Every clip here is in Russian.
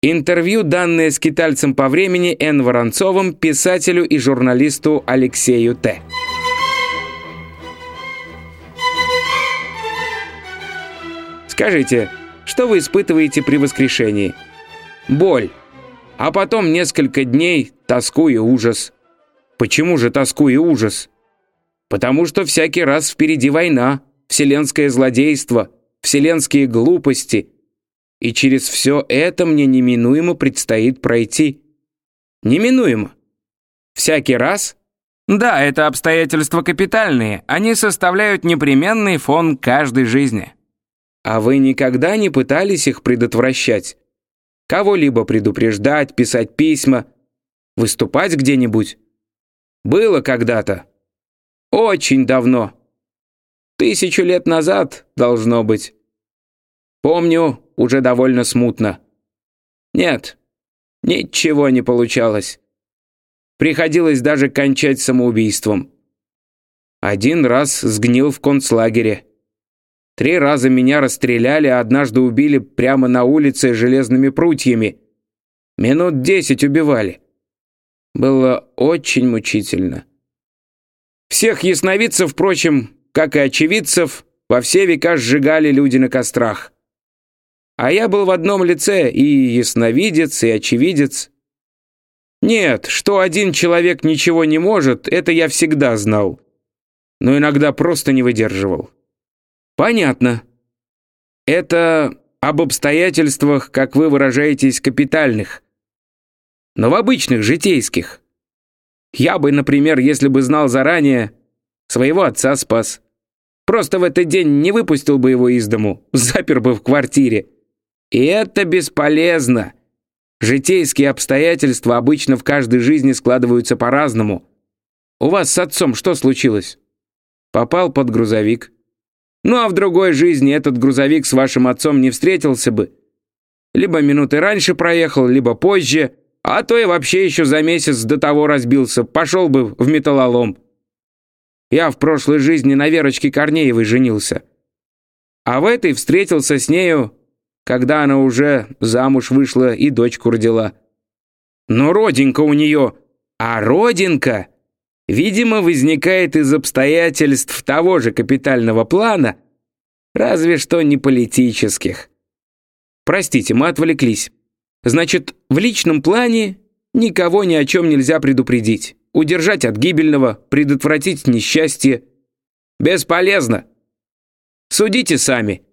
Интервью, данное скитальцем по времени Н. Воронцовым, писателю и журналисту Алексею Т. Скажите, что вы испытываете при воскрешении? Боль. А потом несколько дней тоску и ужас. Почему же тоску и ужас? Потому что всякий раз впереди война, вселенское злодейство, вселенские глупости – и через все это мне неминуемо предстоит пройти. Неминуемо. Всякий раз? Да, это обстоятельства капитальные. Они составляют непременный фон каждой жизни. А вы никогда не пытались их предотвращать? Кого-либо предупреждать, писать письма, выступать где-нибудь? Было когда-то. Очень давно. Тысячу лет назад, должно быть. Помню, уже довольно смутно. Нет, ничего не получалось. Приходилось даже кончать самоубийством. Один раз сгнил в концлагере. Три раза меня расстреляли, а однажды убили прямо на улице железными прутьями. Минут десять убивали. Было очень мучительно. Всех ясновидцев, впрочем, как и очевидцев, во все века сжигали люди на кострах. А я был в одном лице и ясновидец, и очевидец. Нет, что один человек ничего не может, это я всегда знал. Но иногда просто не выдерживал. Понятно. Это об обстоятельствах, как вы выражаетесь, капитальных. Но в обычных, житейских. Я бы, например, если бы знал заранее, своего отца спас. Просто в этот день не выпустил бы его из дому, запер бы в квартире. И это бесполезно. Житейские обстоятельства обычно в каждой жизни складываются по-разному. У вас с отцом что случилось? Попал под грузовик. Ну а в другой жизни этот грузовик с вашим отцом не встретился бы. Либо минуты раньше проехал, либо позже, а то и вообще еще за месяц до того разбился, пошел бы в металлолом. Я в прошлой жизни на Верочке Корнеевой женился. А в этой встретился с нею когда она уже замуж вышла и дочку родила. Но родинка у нее, а родинка, видимо, возникает из обстоятельств того же капитального плана, разве что не политических. Простите, мы отвлеклись. Значит, в личном плане никого ни о чем нельзя предупредить. Удержать от гибельного, предотвратить несчастье. Бесполезно. Судите сами.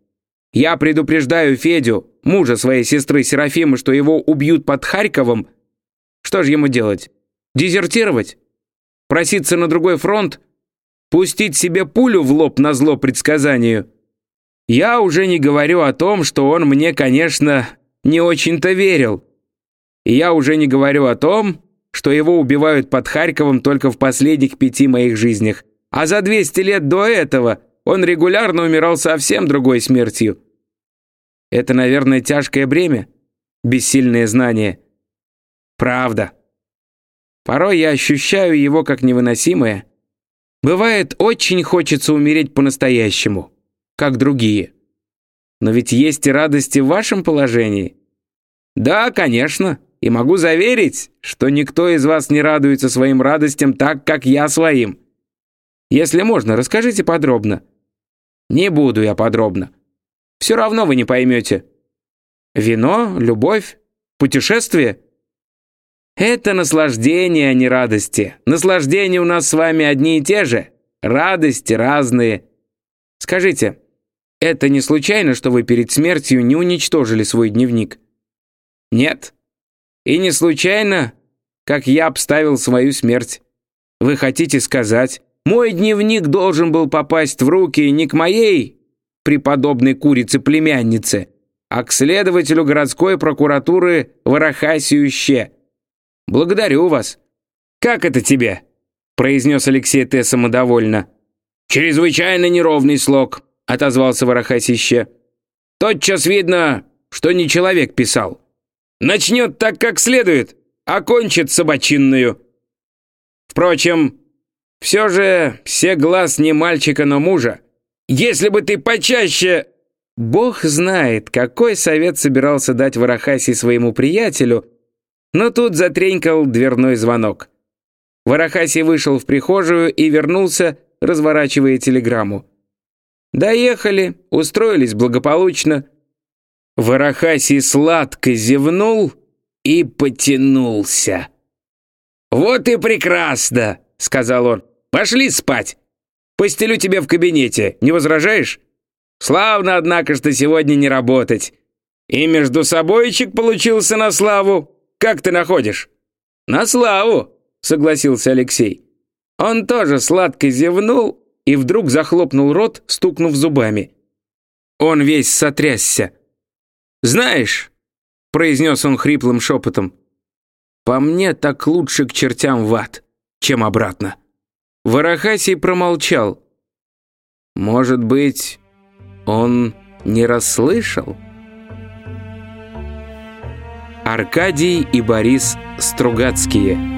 Я предупреждаю Федю, мужа своей сестры Серафимы, что его убьют под Харьковом. Что же ему делать? Дезертировать? Проситься на другой фронт? Пустить себе пулю в лоб на зло предсказанию? Я уже не говорю о том, что он мне, конечно, не очень-то верил. Я уже не говорю о том, что его убивают под Харьковом только в последних пяти моих жизнях. А за 200 лет до этого он регулярно умирал совсем другой смертью. Это, наверное, тяжкое бремя? Бессильное знание. Правда. Порой я ощущаю его как невыносимое. Бывает, очень хочется умереть по-настоящему, как другие. Но ведь есть и радости в вашем положении. Да, конечно, и могу заверить, что никто из вас не радуется своим радостям так, как я своим. Если можно, расскажите подробно. Не буду я подробно. Все равно вы не поймете. Вино, любовь, путешествие — это наслаждение, а не радости. Наслаждения у нас с вами одни и те же, радости разные. Скажите, это не случайно, что вы перед смертью не уничтожили свой дневник? Нет. И не случайно, как я обставил свою смерть. Вы хотите сказать, мой дневник должен был попасть в руки не к моей преподобной курице-племяннице, а к следователю городской прокуратуры Варахасию Ще. Благодарю вас. Как это тебе? произнес Алексей Т. самодовольно. «Чрезвычайно неровный слог», — отозвался Варахасище. «Тотчас видно, что не человек писал. Начнет так, как следует, а кончит собачинную. Впрочем, все же все глаз не мальчика, но мужа. Если бы ты почаще...» Бог знает, какой совет собирался дать Варахаси своему приятелю, но тут затренькал дверной звонок. Варахаси вышел в прихожую и вернулся, разворачивая телеграмму. Доехали, устроились благополучно. Варахаси сладко зевнул и потянулся. «Вот и прекрасно!» — сказал он. «Пошли спать! Постелю тебе в кабинете, не возражаешь? Славно, однако, что сегодня не работать. И между собойчик получился на славу. Как ты находишь?» «На славу!» — согласился Алексей. Он тоже сладко зевнул и вдруг захлопнул рот, стукнув зубами. Он весь сотрясся. «Знаешь», — произнес он хриплым шепотом, «по мне так лучше к чертям в ад, чем обратно». Варахасий промолчал. «Может быть, он не расслышал?» Аркадий и Борис Стругацкие